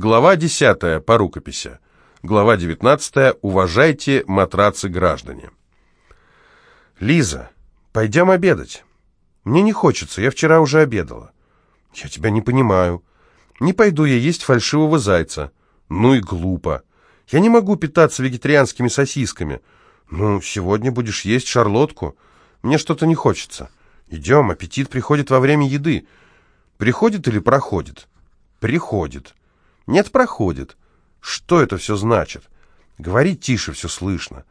Глава 10 по рукописи. Глава 19. Уважайте матрацы граждане. Лиза, пойдем обедать. Мне не хочется, я вчера уже обедала. Я тебя не понимаю. Не пойду я есть фальшивого зайца. Ну и глупо. Я не могу питаться вегетарианскими сосисками. Ну, сегодня будешь есть шарлотку. Мне что-то не хочется. Идем, аппетит приходит во время еды. Приходит или проходит? Приходит. Нет, проходит. Что это все значит? Говори тише, все слышно.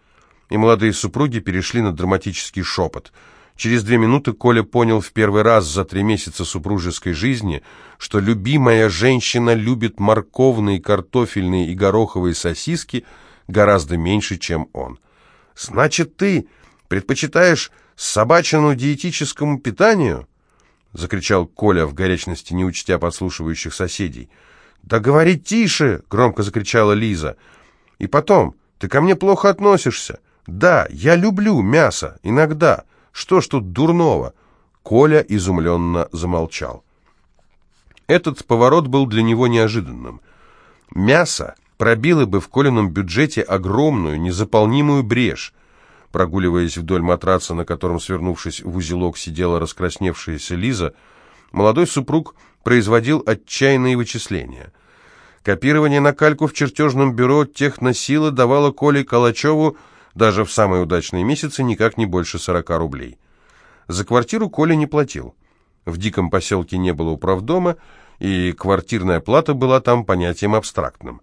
И молодые супруги перешли на драматический шепот. Через две минуты Коля понял в первый раз за три месяца супружеской жизни, что любимая женщина любит морковные, картофельные и гороховые сосиски гораздо меньше, чем он. «Значит, ты предпочитаешь собачину диетическому питанию?» — закричал Коля в горячности, не учтя подслушивающих соседей. «Да говори тише!» — громко закричала Лиза. «И потом, ты ко мне плохо относишься. Да, я люблю мясо, иногда. Что ж тут дурного?» Коля изумленно замолчал. Этот поворот был для него неожиданным. Мясо пробило бы в Колином бюджете огромную, незаполнимую брешь. Прогуливаясь вдоль матраца, на котором, свернувшись в узелок, сидела раскрасневшаяся Лиза, молодой супруг производил отчаянные вычисления. Копирование на кальку в чертежном бюро техносилы давало Коле Калачеву даже в самые удачные месяцы никак не больше 40 рублей. За квартиру Коля не платил. В диком поселке не было управдома, и квартирная плата была там понятием абстрактным.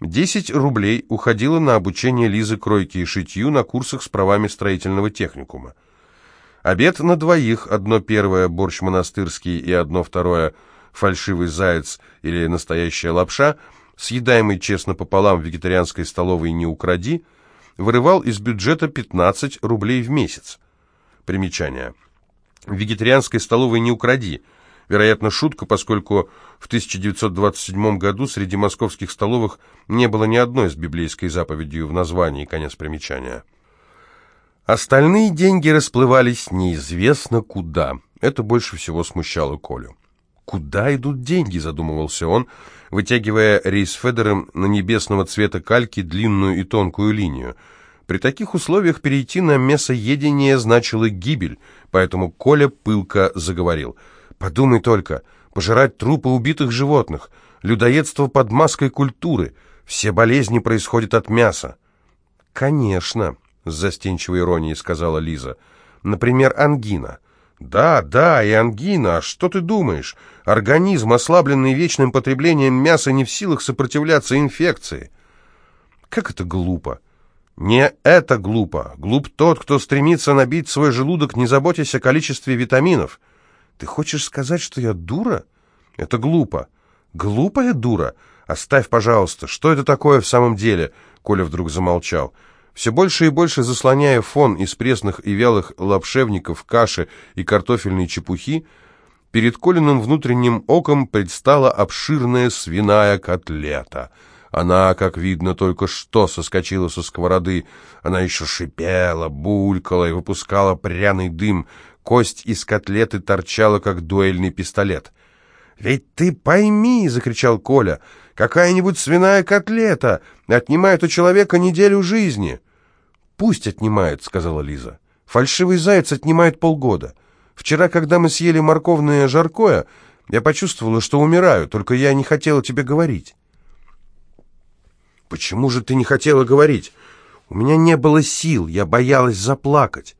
10 рублей уходило на обучение Лизы кройке и шитью на курсах с правами строительного техникума. Обед на двоих, одно первое борщ монастырский и одно второе фальшивый заяц или настоящая лапша, съедаемый честно пополам в вегетарианской столовой «Не укради», вырывал из бюджета 15 рублей в месяц. Примечание. В вегетарианской столовой «Не укради» Вероятно, шутка, поскольку в 1927 году среди московских столовых не было ни одной с библейской заповедью в названии, конец примечания. Остальные деньги расплывались неизвестно куда. Это больше всего смущало Колю. «Куда идут деньги?» – задумывался он, вытягивая рейсфедером на небесного цвета кальки длинную и тонкую линию. При таких условиях перейти на мясоедение значило гибель, поэтому Коля пылко заговорил – Подумай только, пожирать трупы убитых животных, людоедство под маской культуры, все болезни происходят от мяса. Конечно, с застенчивой иронией сказала Лиза. Например, ангина. Да, да, и ангина. А что ты думаешь? Организм, ослабленный вечным потреблением мяса, не в силах сопротивляться инфекции. Как это глупо. Не это глупо. Глуп тот, кто стремится набить свой желудок, не заботясь о количестве витаминов. Ты хочешь сказать, что я дура? Это глупо. Глупая дура? Оставь, пожалуйста. Что это такое в самом деле? Коля вдруг замолчал. Все больше и больше заслоняя фон из пресных и вялых лапшевников, каши и картофельной чепухи, перед Колиным внутренним оком предстала обширная свиная котлета. Она, как видно, только что соскочила со сковороды. Она еще шипела, булькала и выпускала пряный дым. Кость из котлеты торчала, как дуэльный пистолет. «Ведь ты пойми!» — закричал Коля. «Какая-нибудь свиная котлета отнимает у человека неделю жизни!» «Пусть отнимает», — сказала Лиза. «Фальшивый заяц отнимает полгода. Вчера, когда мы съели морковное жаркое, я почувствовала, что умираю, только я не хотела тебе говорить». «Почему же ты не хотела говорить? У меня не было сил, я боялась заплакать».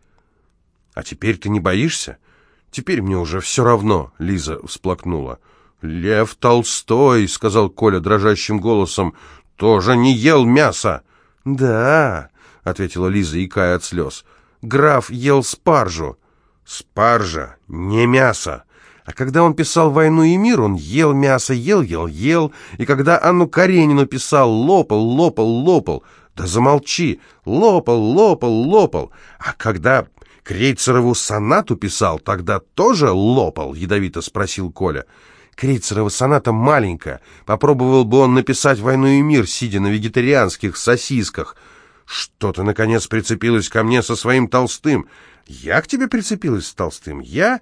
«А теперь ты не боишься?» «Теперь мне уже все равно», — Лиза всплакнула. «Лев Толстой», — сказал Коля дрожащим голосом, — «тоже не ел мясо». «Да», — ответила Лиза, икая от слез, — «граф ел спаржу». «Спаржа, не мясо». А когда он писал «Войну и мир», он ел мясо, ел, ел, ел. И когда Анну Каренину писал «Лопал, лопал, лопал», да замолчи, лопал, лопал, лопал. А когда Крейцерову сонату писал, тогда тоже лопал?» — ядовито спросил Коля. «Крейцерова соната маленькая. Попробовал бы он написать «Войну и мир», сидя на вегетарианских сосисках. Что ты, наконец, прицепилась ко мне со своим Толстым? Я к тебе прицепилась с Толстым? Я?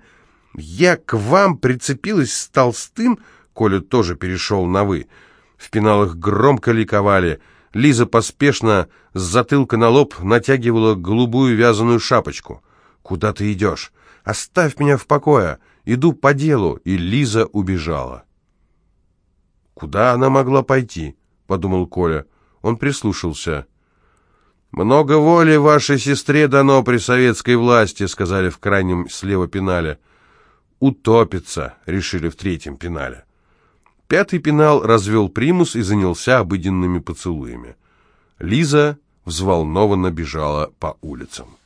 Я к вам прицепилась с Толстым?» Коля тоже перешел на «вы». В пеналах громко ликовали. Лиза поспешно с затылка на лоб натягивала голубую вязаную шапочку. «Куда ты идешь? Оставь меня в покое! Иду по делу!» И Лиза убежала. «Куда она могла пойти?» — подумал Коля. Он прислушался. «Много воли вашей сестре дано при советской власти», — сказали в крайнем слева пенале. «Утопится», — решили в третьем пенале. Пятый пенал развел примус и занялся обыденными поцелуями. Лиза взволнованно бежала по улицам.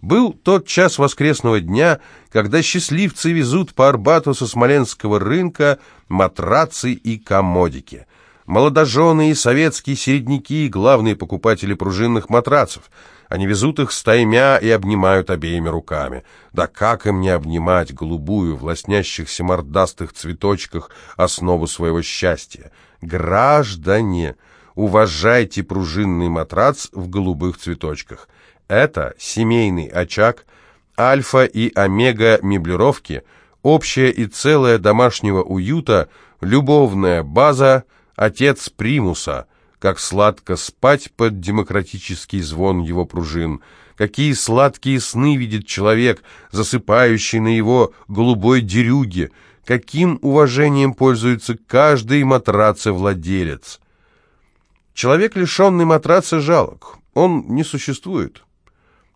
Был тот час воскресного дня, когда счастливцы везут по Арбату со Смоленского рынка матрацы и комодики. Молодожены и советские середняки – главные покупатели пружинных матрацев. Они везут их стаймя и обнимают обеими руками. Да как им не обнимать голубую в лоснящихся мордастых цветочках основу своего счастья? Граждане, уважайте пружинный матрац в голубых цветочках. Это семейный очаг, альфа и омега меблировки, общее и целое домашнего уюта, любовная база – отец примуса, как сладко спать под демократический звон его пружин, какие сладкие сны видит человек, засыпающий на его голубой дерюге, каким уважением пользуется каждый матрацевладелец. Человек, лишенный матраца, жалок, он не существует.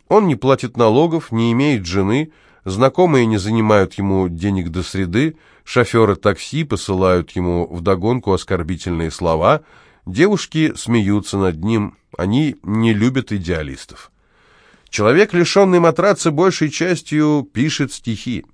Он не платит налогов, не имеет жены, знакомые не занимают ему денег до среды, Шоферы такси посылают ему вдогонку оскорбительные слова, девушки смеются над ним, они не любят идеалистов. Человек, лишенный матраца, большей частью пишет стихи.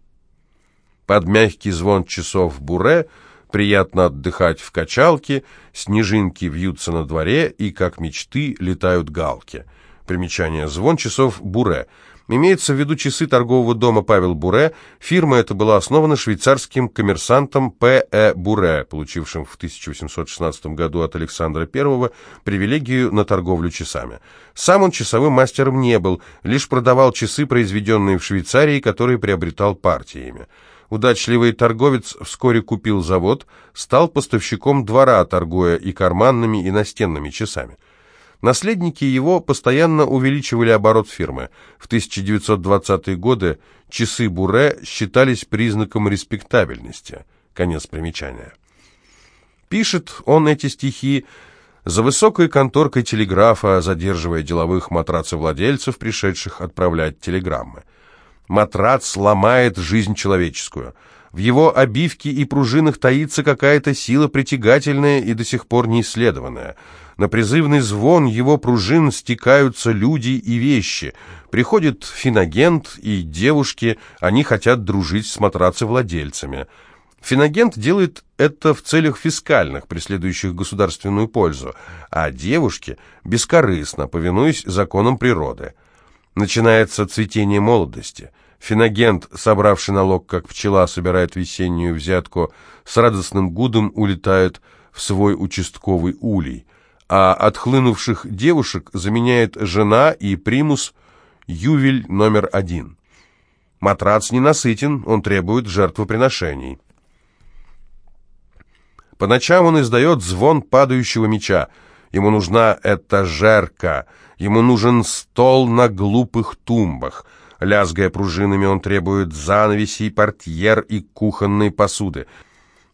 Под мягкий звон часов буре приятно отдыхать в качалке, снежинки вьются на дворе и, как мечты, летают галки. Примечание. Звон часов буре – Имеется в виду часы торгового дома Павел Буре. Фирма эта была основана швейцарским коммерсантом П.Э. Буре, получившим в 1816 году от Александра I привилегию на торговлю часами. Сам он часовым мастером не был, лишь продавал часы, произведенные в Швейцарии, которые приобретал партиями. Удачливый торговец вскоре купил завод, стал поставщиком двора, торгуя и карманными, и настенными часами. Наследники его постоянно увеличивали оборот фирмы. В 1920-е годы часы Буре считались признаком респектабельности. Конец примечания. Пишет он эти стихи за высокой конторкой телеграфа, задерживая деловых матрацевладельцев, пришедших отправлять телеграммы. Матрац ломает жизнь человеческую. В его обивке и пружинах таится какая-то сила притягательная и до сих пор неисследованная – на призывный звон его пружин стекаются люди и вещи. Приходит финагент и девушки, они хотят дружить с матрацевладельцами. Финагент делает это в целях фискальных, преследующих государственную пользу, а девушки бескорыстно, повинуясь законам природы. Начинается цветение молодости. Финагент, собравший налог, как пчела собирает весеннюю взятку, с радостным гудом улетает в свой участковый улей а отхлынувших девушек заменяет жена и примус ювель номер один. Матрац ненасытен, он требует жертвоприношений. По ночам он издает звон падающего меча. Ему нужна этажерка, ему нужен стол на глупых тумбах. Лязгая пружинами, он требует занавесей, портьер и кухонной посуды.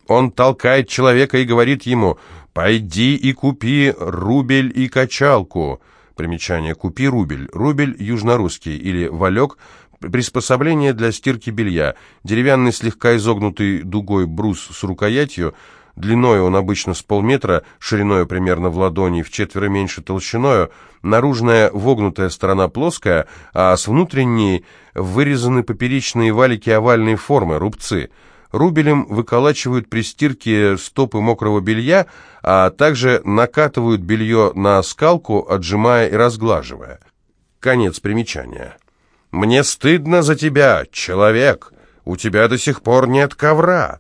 Он толкает человека и говорит ему «Пойди и купи рубель и качалку». Примечание «Купи рубель». Рубель южнорусский или валек – приспособление для стирки белья. Деревянный слегка изогнутый дугой брус с рукоятью, длиной он обычно с полметра, шириной примерно в ладони, в четверо меньше толщиною, наружная вогнутая сторона плоская, а с внутренней вырезаны поперечные валики овальной формы, рубцы – Рубелем выколачивают при стирке стопы мокрого белья, а также накатывают белье на скалку, отжимая и разглаживая. Конец примечания. «Мне стыдно за тебя, человек! У тебя до сих пор нет ковра!»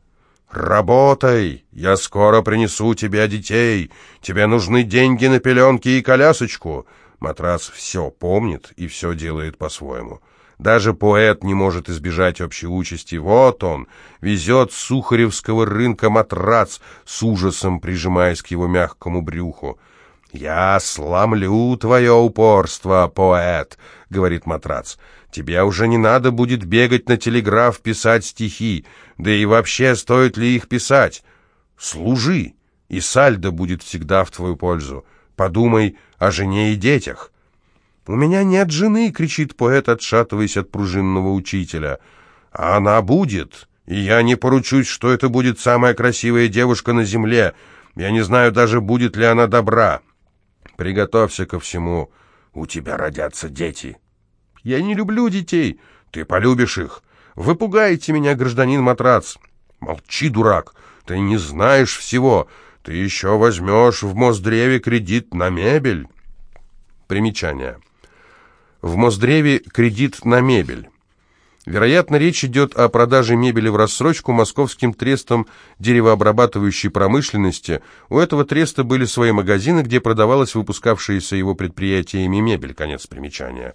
«Работай! Я скоро принесу тебе детей! Тебе нужны деньги на пеленки и колясочку!» Матрас все помнит и все делает по-своему. Даже поэт не может избежать общей участи. Вот он, везет с Сухаревского рынка матрац, с ужасом прижимаясь к его мягкому брюху. «Я сломлю твое упорство, поэт», — говорит матрац. «Тебе уже не надо будет бегать на телеграф писать стихи, да и вообще стоит ли их писать? Служи, и сальдо будет всегда в твою пользу. Подумай о жене и детях». «У меня нет жены!» — кричит поэт, отшатываясь от пружинного учителя. «А она будет, и я не поручусь, что это будет самая красивая девушка на земле. Я не знаю даже, будет ли она добра. Приготовься ко всему. У тебя родятся дети». «Я не люблю детей. Ты полюбишь их. Вы пугаете меня, гражданин Матрац». «Молчи, дурак. Ты не знаешь всего. Ты еще возьмешь в Мосдреве кредит на мебель». Примечание. В Мосдреве кредит на мебель. Вероятно, речь идет о продаже мебели в рассрочку московским трестом деревообрабатывающей промышленности. У этого треста были свои магазины, где продавалась выпускавшаяся его предприятиями мебель. Конец примечания.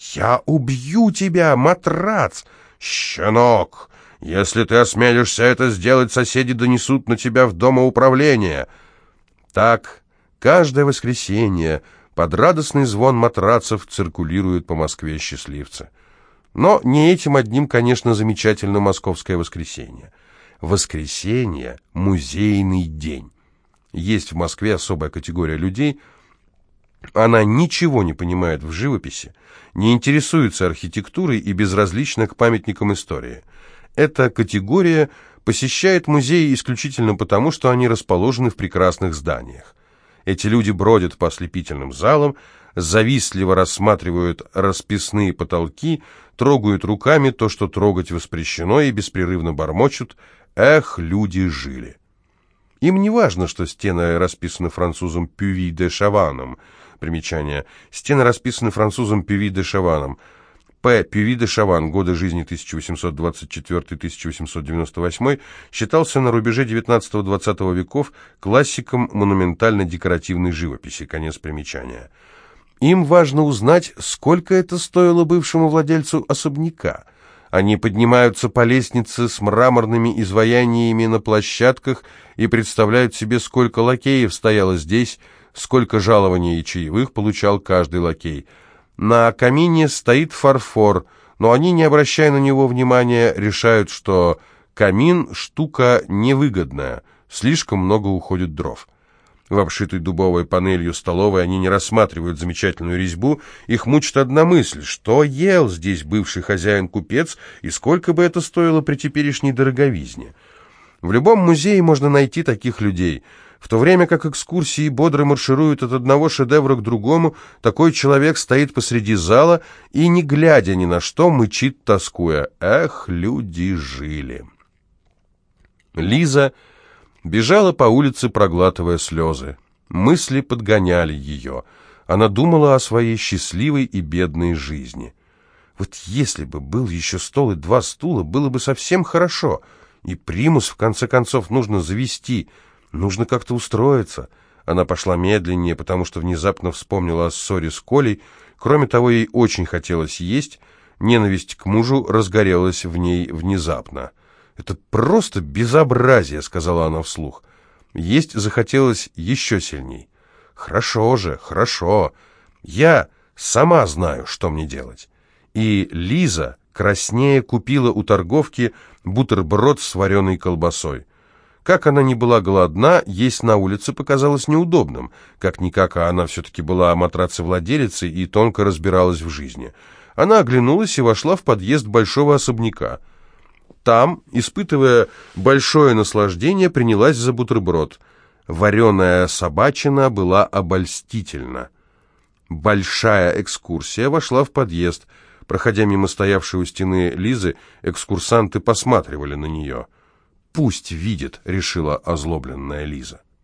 «Я убью тебя, матрац!» «Щенок! Если ты осмелишься это сделать, соседи донесут на тебя в домоуправление!» Так, каждое воскресенье под радостный звон матрацев циркулируют по Москве счастливцы. Но не этим одним, конечно, замечательно московское воскресенье. Воскресенье – музейный день. Есть в Москве особая категория людей, она ничего не понимает в живописи, не интересуется архитектурой и безразлична к памятникам истории. Эта категория посещает музеи исключительно потому, что они расположены в прекрасных зданиях. Эти люди бродят по ослепительным залам, завистливо рассматривают расписные потолки, трогают руками то, что трогать воспрещено, и беспрерывно бормочут «Эх, люди жили!». Им не важно, что стены расписаны французом Пюви де Шаваном. Примечание. Стены расписаны французом Пюви де Шаваном – П. Пюви де Шаван, годы жизни 1824-1898, считался на рубеже 19-20 веков классиком монументально-декоративной живописи. Конец примечания. Им важно узнать, сколько это стоило бывшему владельцу особняка. Они поднимаются по лестнице с мраморными изваяниями на площадках и представляют себе, сколько лакеев стояло здесь, сколько жалований и чаевых получал каждый лакей – на камине стоит фарфор, но они, не обращая на него внимания, решают, что камин – штука невыгодная, слишком много уходит дров. В обшитой дубовой панелью столовой они не рассматривают замечательную резьбу, их мучит одна мысль, что ел здесь бывший хозяин-купец и сколько бы это стоило при теперешней дороговизне. В любом музее можно найти таких людей – в то время как экскурсии бодро маршируют от одного шедевра к другому, такой человек стоит посреди зала и, не глядя ни на что, мычит, тоскуя. «Эх, люди жили!» Лиза бежала по улице, проглатывая слезы. Мысли подгоняли ее. Она думала о своей счастливой и бедной жизни. Вот если бы был еще стол и два стула, было бы совсем хорошо. И примус, в конце концов, нужно завести – Нужно как-то устроиться. Она пошла медленнее, потому что внезапно вспомнила о ссоре с Колей. Кроме того, ей очень хотелось есть. Ненависть к мужу разгорелась в ней внезапно. «Это просто безобразие», — сказала она вслух. Есть захотелось еще сильней. «Хорошо же, хорошо. Я сама знаю, что мне делать». И Лиза краснее купила у торговки бутерброд с вареной колбасой. Как она не была голодна, есть на улице показалось неудобным. Как-никак, а она все-таки была матрацевладелицей и тонко разбиралась в жизни. Она оглянулась и вошла в подъезд большого особняка. Там, испытывая большое наслаждение, принялась за бутерброд. Вареная собачина была обольстительна. Большая экскурсия вошла в подъезд. Проходя мимо стоявшей у стены Лизы, экскурсанты посматривали на нее – «Пусть видит», — решила озлобленная Лиза.